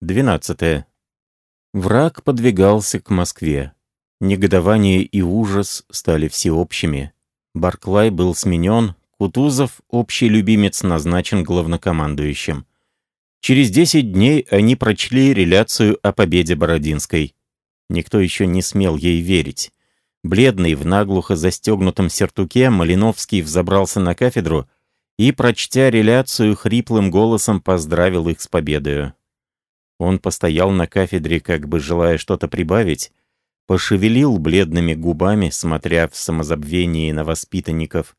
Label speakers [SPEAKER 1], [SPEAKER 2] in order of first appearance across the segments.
[SPEAKER 1] 12. Враг подвигался к Москве. Негодование и ужас стали всеобщими. Барклай был сменен, Кутузов, общий любимец, назначен главнокомандующим. Через 10 дней они прочли реляцию о победе Бородинской. Никто еще не смел ей верить. Бледный, в наглухо застегнутом сертуке, Малиновский взобрался на кафедру и, прочтя реляцию, хриплым голосом поздравил их с победою. Он постоял на кафедре, как бы желая что-то прибавить, пошевелил бледными губами, смотря в самозабвении на воспитанников,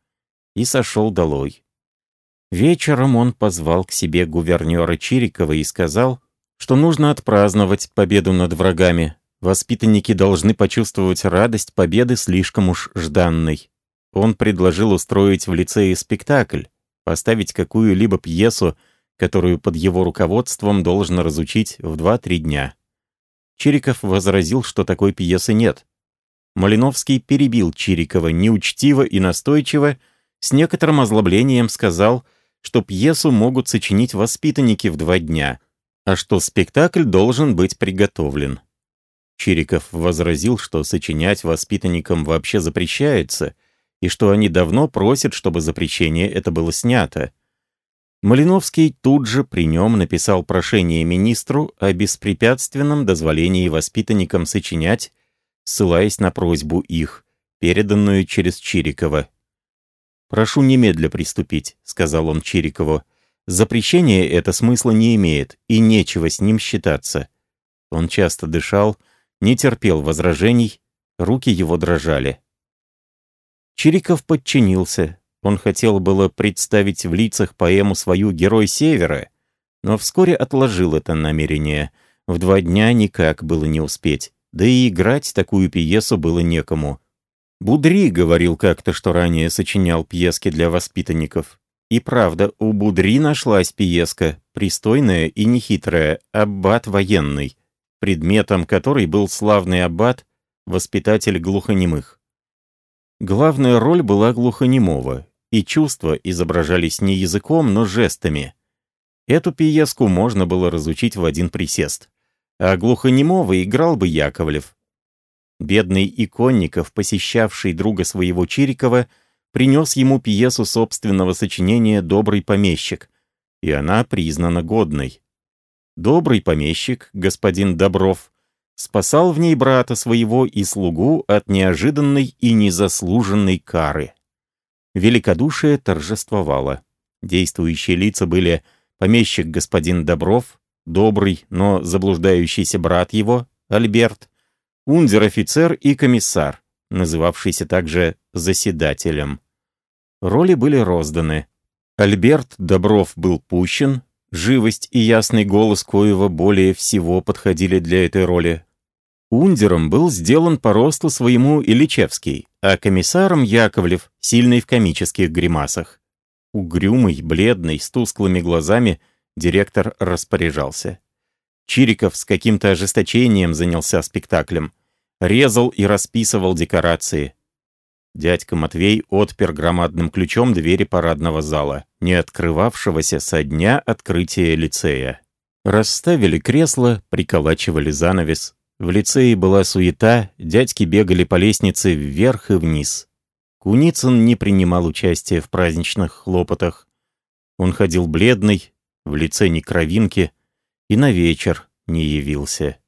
[SPEAKER 1] и сошел долой. Вечером он позвал к себе гувернера Чирикова и сказал, что нужно отпраздновать победу над врагами. Воспитанники должны почувствовать радость победы слишком уж жданной. Он предложил устроить в лицее спектакль, поставить какую-либо пьесу, которую под его руководством должен разучить в 2-3 дня. Чириков возразил, что такой пьесы нет. Малиновский перебил Чирикова неучтиво и настойчиво, с некоторым озлоблением сказал, что пьесу могут сочинить воспитанники в два дня, а что спектакль должен быть приготовлен. Чириков возразил, что сочинять воспитанникам вообще запрещается, и что они давно просят, чтобы запрещение это было снято. Малиновский тут же при нем написал прошение министру о беспрепятственном дозволении воспитанникам сочинять, ссылаясь на просьбу их, переданную через Чирикова. «Прошу немедля приступить», — сказал он Чирикову. «Запрещение это смысла не имеет, и нечего с ним считаться». Он часто дышал, не терпел возражений, руки его дрожали. Чириков подчинился, он хотел было представить в лицах поэму свою «Герой Севера», но вскоре отложил это намерение. В два дня никак было не успеть, да и играть такую пьесу было некому. Будри говорил как-то, что ранее сочинял пьески для воспитанников. И правда, у Будри нашлась пьеска, пристойная и нехитрая, «Аббат военный», предметом которой был славный аббат, воспитатель глухонемых. Главная роль была глухонемого, и чувства изображались не языком, но жестами. Эту пьеску можно было разучить в один присест. А глухонемого играл бы Яковлев. Бедный Иконников, посещавший друга своего Чирикова, принес ему пьесу собственного сочинения «Добрый помещик», и она признана годной. Добрый помещик, господин Добров, спасал в ней брата своего и слугу от неожиданной и незаслуженной кары. Великодушие торжествовало. Действующие лица были помещик господин Добров, добрый, но заблуждающийся брат его, Альберт, унтер-офицер и комиссар, называвшийся также заседателем. Роли были розданы. Альберт Добров был пущен, живость и ясный голос коего более всего подходили для этой роли. Ундером был сделан по росту своему Ильичевский, а комиссаром Яковлев, сильный в комических гримасах. Угрюмый, бледный, с тусклыми глазами, директор распоряжался. Чириков с каким-то ожесточением занялся спектаклем. Резал и расписывал декорации. Дядька Матвей отпер громадным ключом двери парадного зала, не открывавшегося со дня открытия лицея. Расставили кресла, приколачивали занавес, в лицее была суета, дядьки бегали по лестнице вверх и вниз. Куницын не принимал участия в праздничных хлопотах. Он ходил бледный, в лице не кровинки, и на вечер не явился.